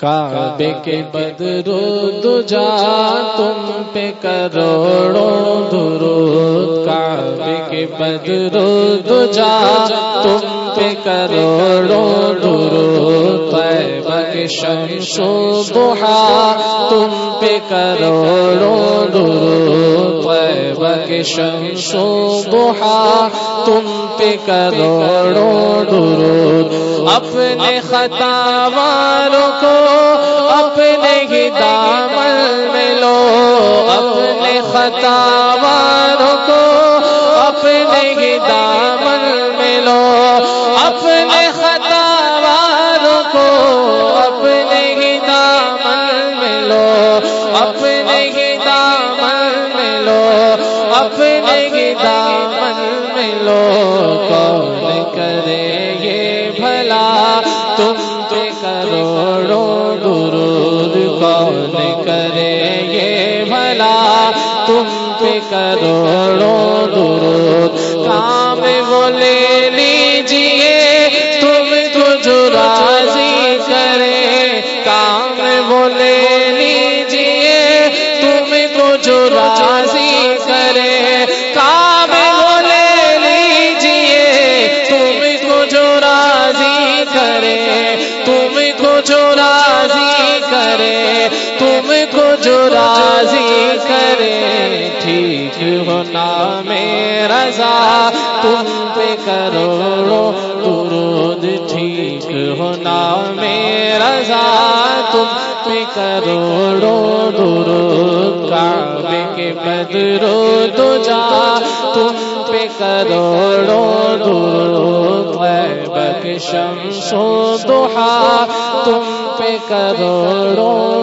کعبے کے بدرو دجا تم پہ کروڑوں درود کعبے کے بدرو دجا تم پہ کروڑوں درود طیبہ کے شمس و تم پہ کروڑوں درود طیبہ کے شمس و تم پہ کروڑوں درود اپنے خطا والوں کو اپنے ہی دامن میں لو، اپنے خطا والوں کو اپنے ہی دامن میں لو، اپنے خطا والوں کو اپنے ہی دامن میں لو، اپنے ہی دامن میں لو، اپنے ہی دامن میں لو، کون کرے تم پہ کروڑوں درود کون کرے یہ بھلا تم پہ کروڑوں درود کام وہ لے لیجیے تم کو جو راضی کرے، کام وہ لے لیجیے تم کو جو راضی کرے، تم کو جو راضی کرے، تم کو جو راضی کرے، ٹھیک ہونا میرا رضا، تم پہ کروڑوں درود، ٹھیک ہونا میرا رضا، تم پہ کروڑوں درود، کعبے کے بدرو دو جا، تم پہ کروڑوں درود طیبہ کے شمس و دوہا تم پہ کروڑوں